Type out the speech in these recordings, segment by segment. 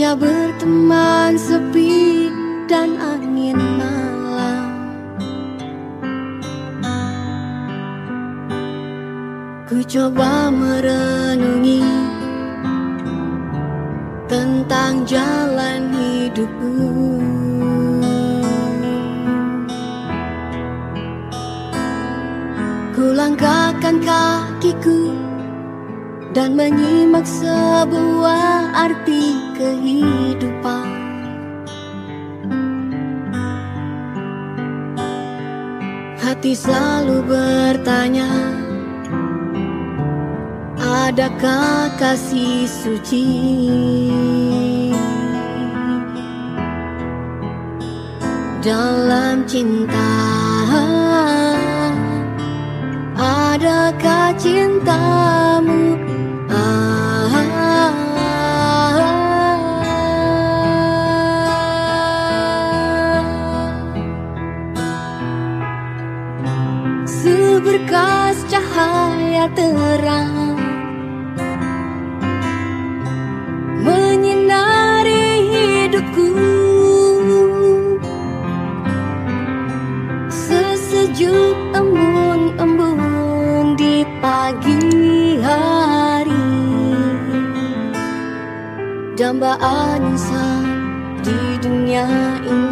Hanya berteman sepi dan angin malam. Ku coba merenungi Tentang jalan hidupku. Ku langkahkan kakiku dan menyimak sebuah arti kehidupan. Hati selalu bertanya, adakah kasih suci? Dalam cinta, adakah cintamu? Cahaya terang. Menyinari hidupku. Sesejuk embun-embun di pagi hari. Dambaan insan di dunia ini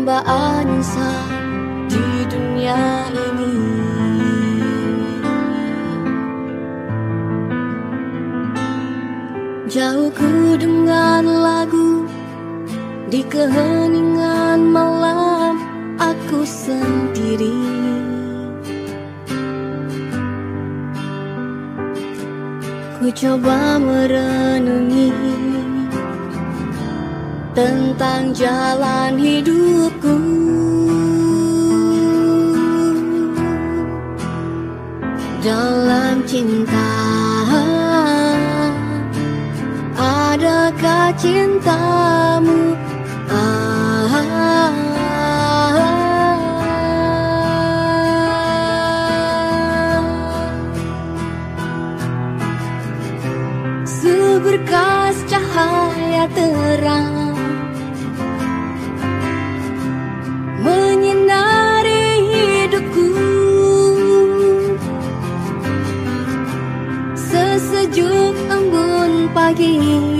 Dambaan insan di dunia ini. Jauh ku dengar lagu Di keheningan malam Aku sendiri. Ku coba merenungi Tentang jalan hidupku. Dalam cinta Adakah cintamu? Seberkas cahaya terang ಹಾಗೆಯೇ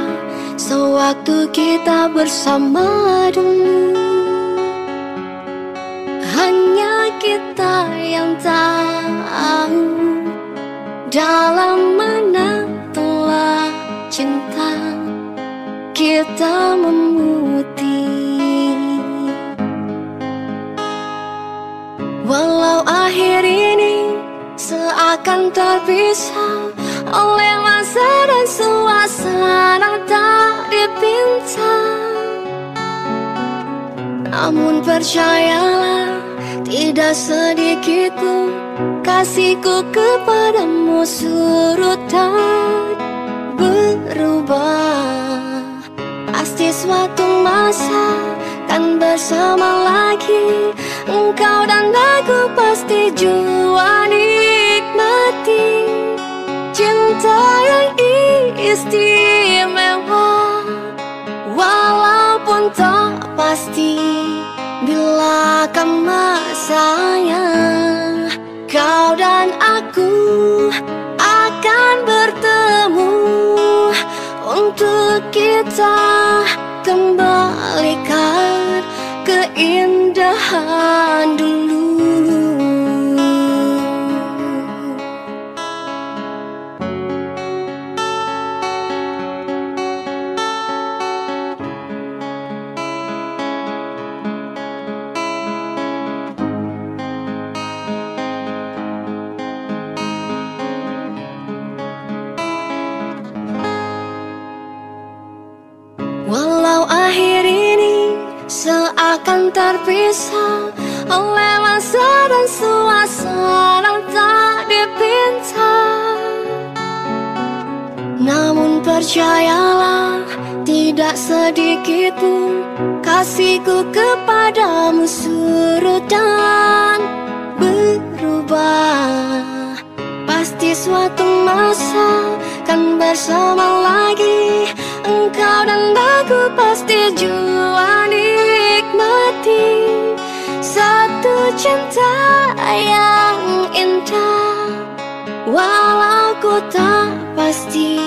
Sewaktu kita bersama dulu Hanya kita yang tahu Dalam mana telah cinta kita memutih Walau akhir ini seakan terpisah oleh masa dan suasana tak dipinta Namun percayalah tidak sedikit pun kasihku kepadamu surut dan berubah. Pasti suatu masa kan bersama lagi Engkau dan aku pasti jua nikmati cinta yang istimewa Walaupun tak pasti bila akan masanya. Kau dan aku akan bertemu Untuk kita kembalikan keindahan dulu terpisah oleh masa dan suasana tak dipinta Namun percayalah tidak sedikit pun kasihku kepadamu surut dan berubah. Pasti suatu masa kan bersama lagi Engkau dan aku pasti jua nikmati Satu cinta yang indah. Walau ku tak pasti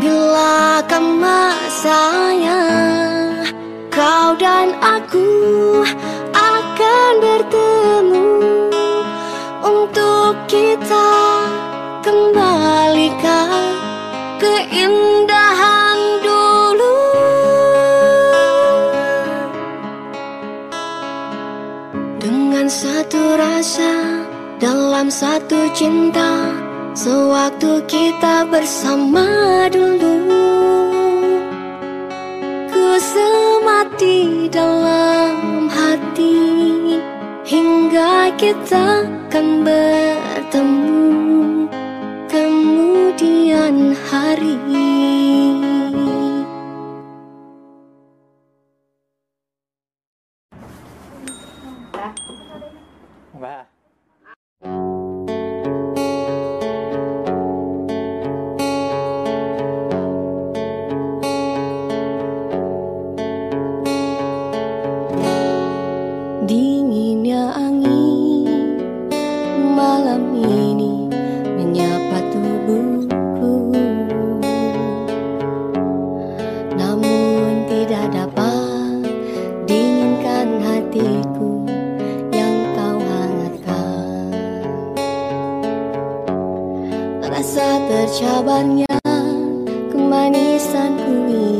Bila akan masanya Kau dan aku akan bertemu. Untuk kita kembalikan keindahan satu rasa dalam satu cinta Sewaktu kita bersama dulu. Ku semati dalam hati Hingga kita akan bertemu tercabarnya kemanisanku ini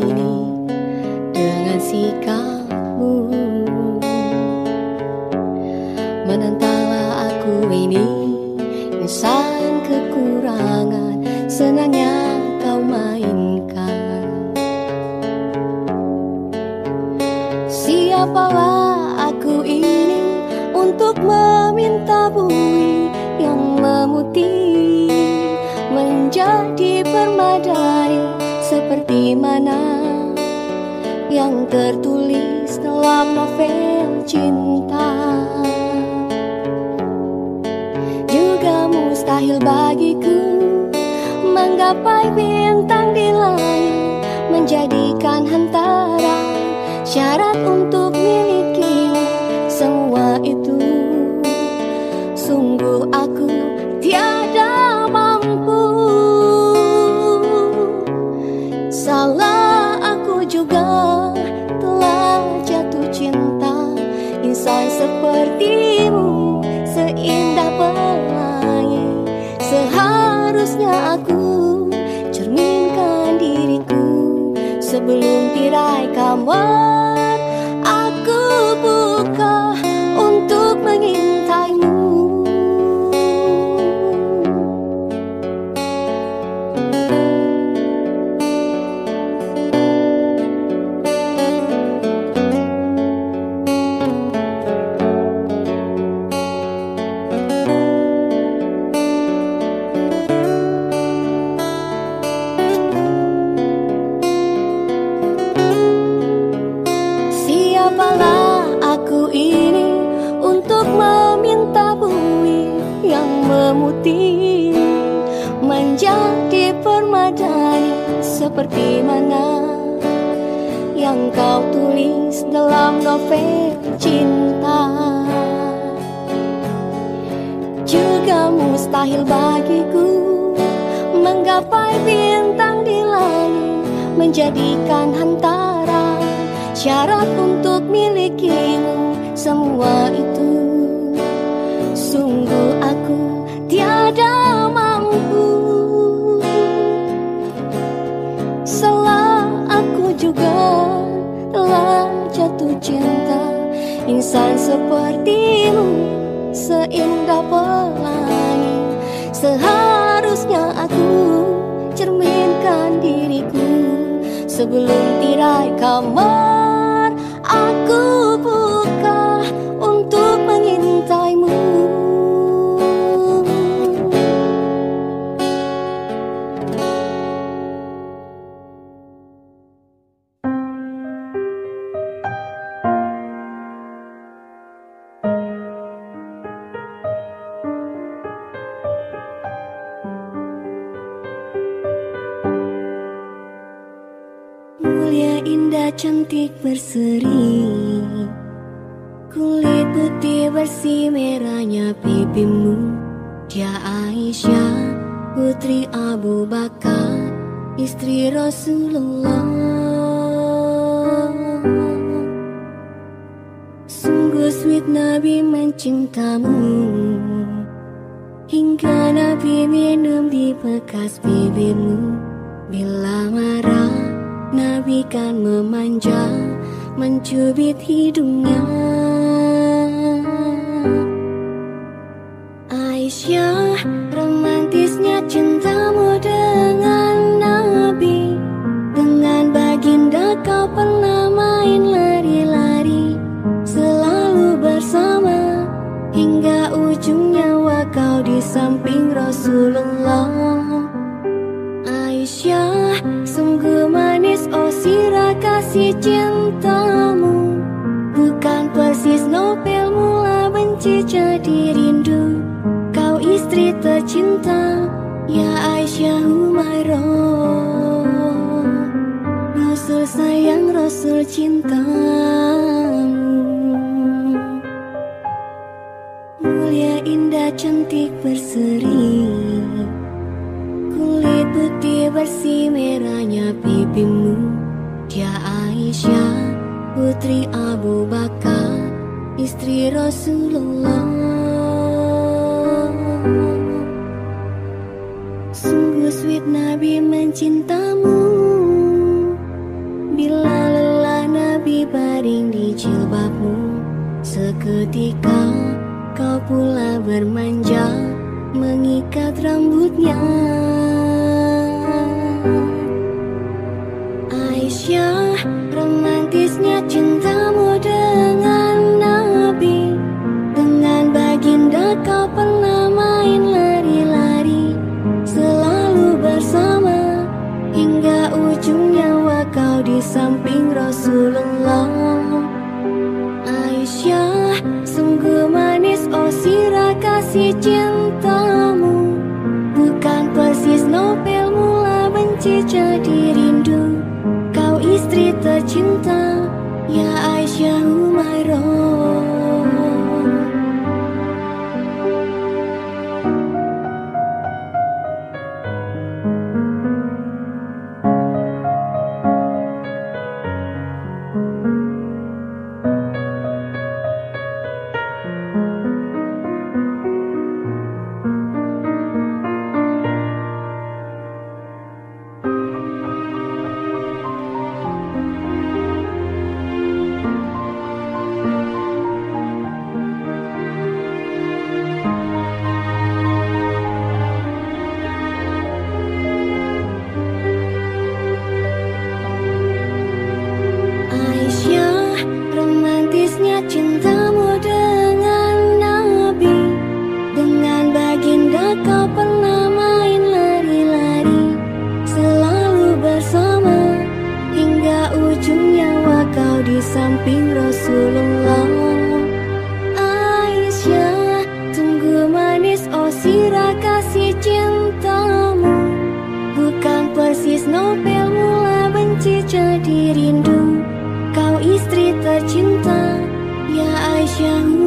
sebelum tirai kamar. Aku buka cinta. Juga mustahil bagiku menggapai bintang di langit Menjadikan hantara syarat untuk milikimu semua Insan sepertimu Seindah pelangi. Seharusnya aku Cerminkan diriku Sebelum tirai kamar sweet Nabi mencintamu. Hingga Nabi minum di bekas bibirmu. Bila marah Nabi kan memanja Mencubit hidungnya. Aisyah samping Rasulullah. Aisyah sungguh manis oh sirah kasih cintamu. Bukan persis novel mula benci jadi rindu. Kau istri tercinta ya Aisyah Umairah. Rasul sayang Rasul cintamu Cantik berseri. Kulit putih bersih merahnya pipimu. Dia Aisyah putri Abu Bakar Istri Rasulullah cinta ya Aisyah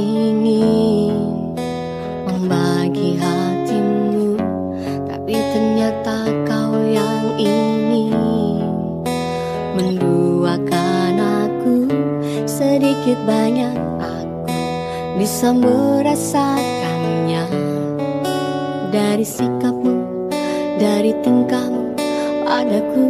ingin membagi hatimu Tapi ternyata kau yang ingin Menduakan aku sedikit banyak. Aku bisa merasakannya Dari sikapmu, dari tingkahmu. Padaku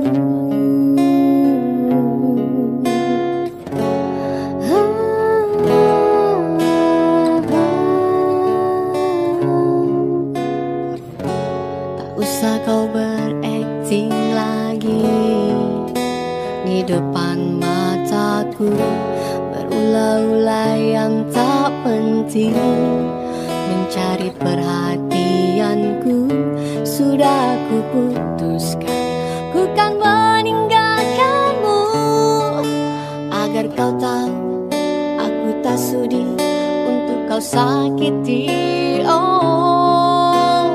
Mencari perhatianku Sudah ku putuskan. Ku kan meninggalkanmu Agar kau tahu Aku tak sudi Untuk kau sakiti. Oh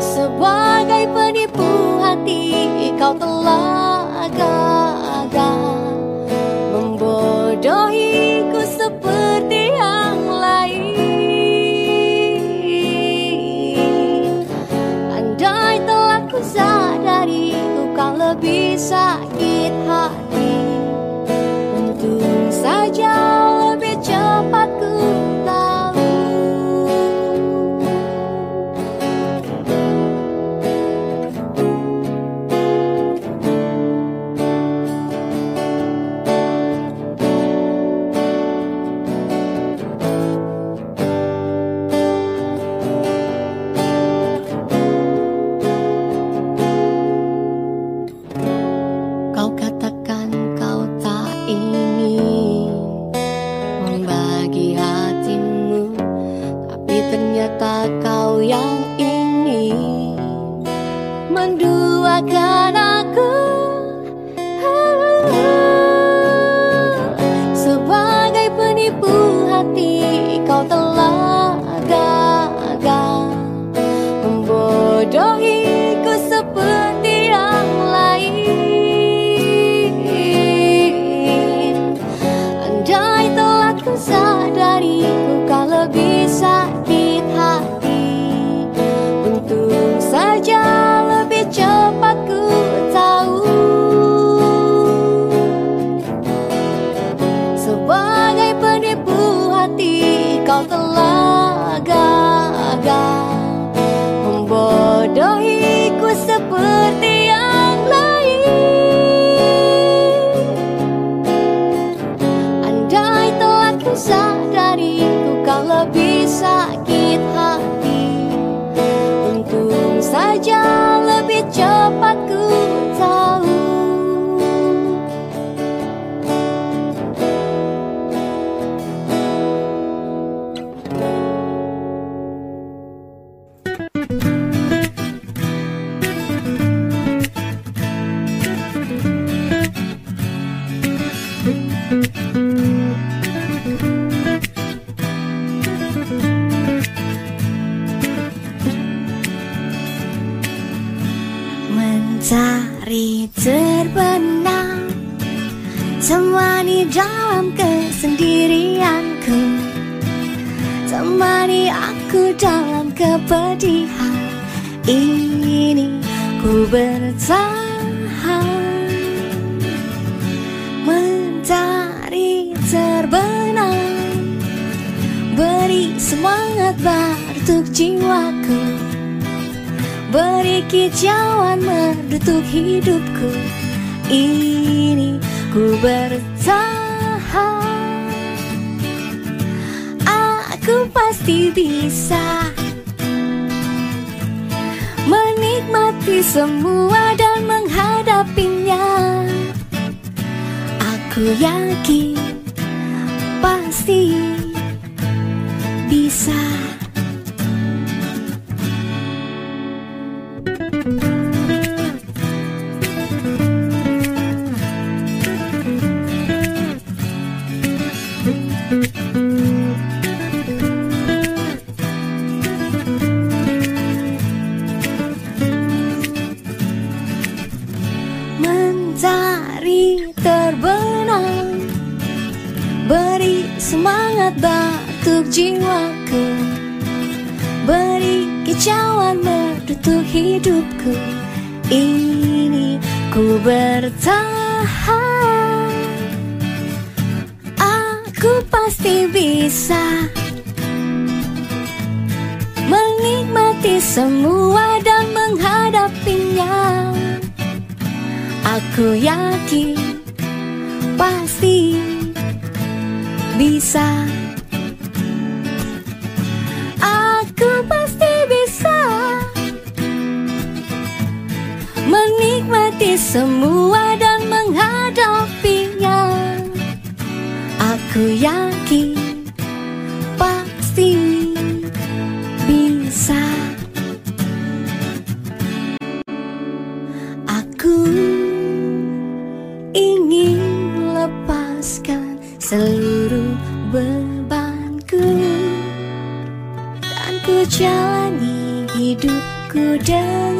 Sebagai penipu hati Kau telah さ untuk hidupku. Ini ku bertahan. Aku pasti bisa Menikmati semua dan menghadapinya. Aku yang Ku ingin lepaskan seluruh bebanku Dan ku jalani hidupku dengan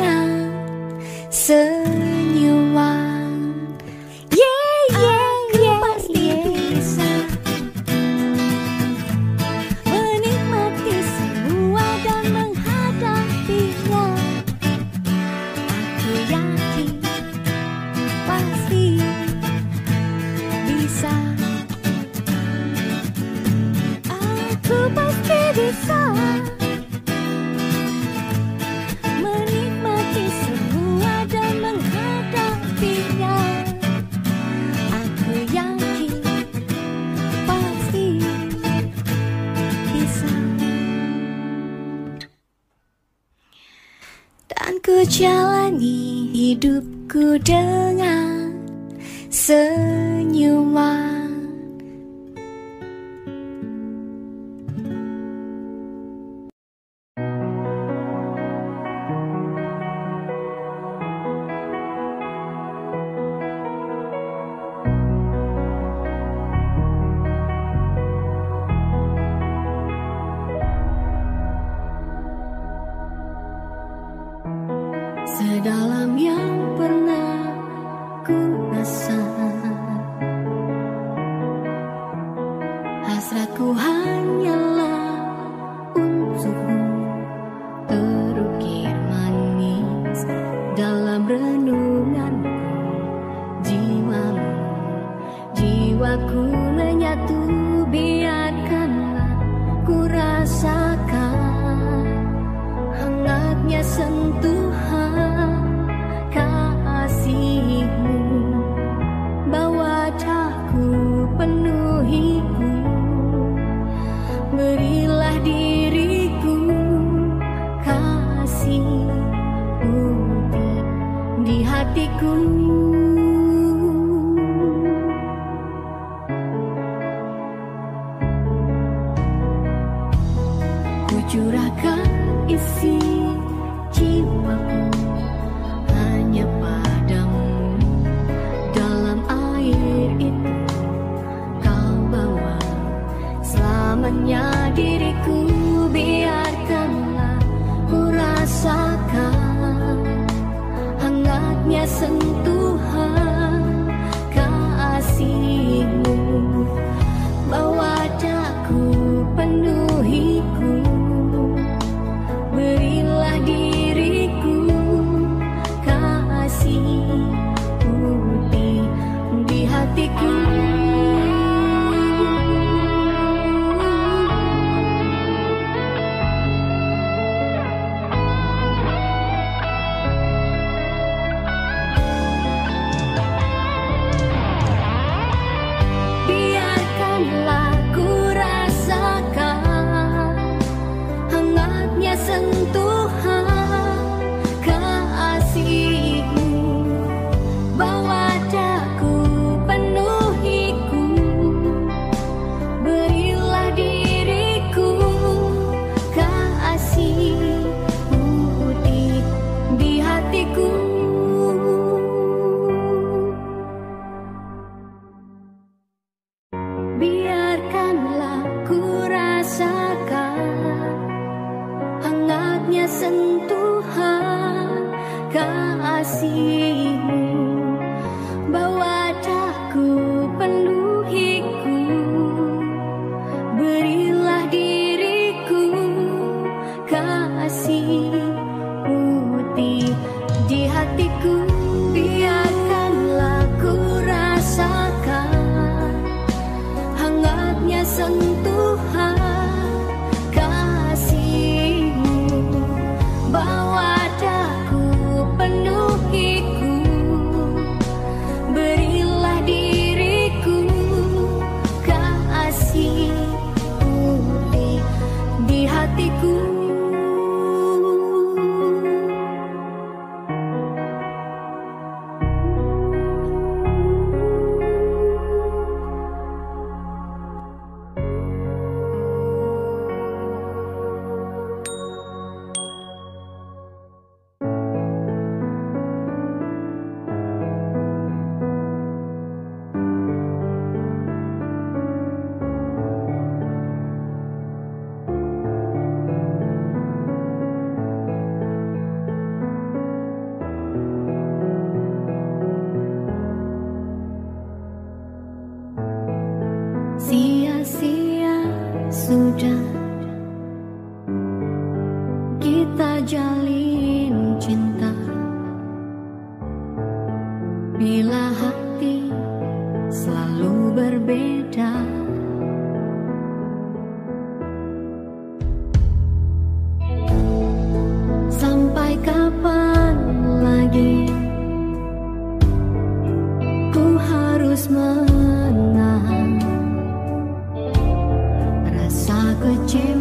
good you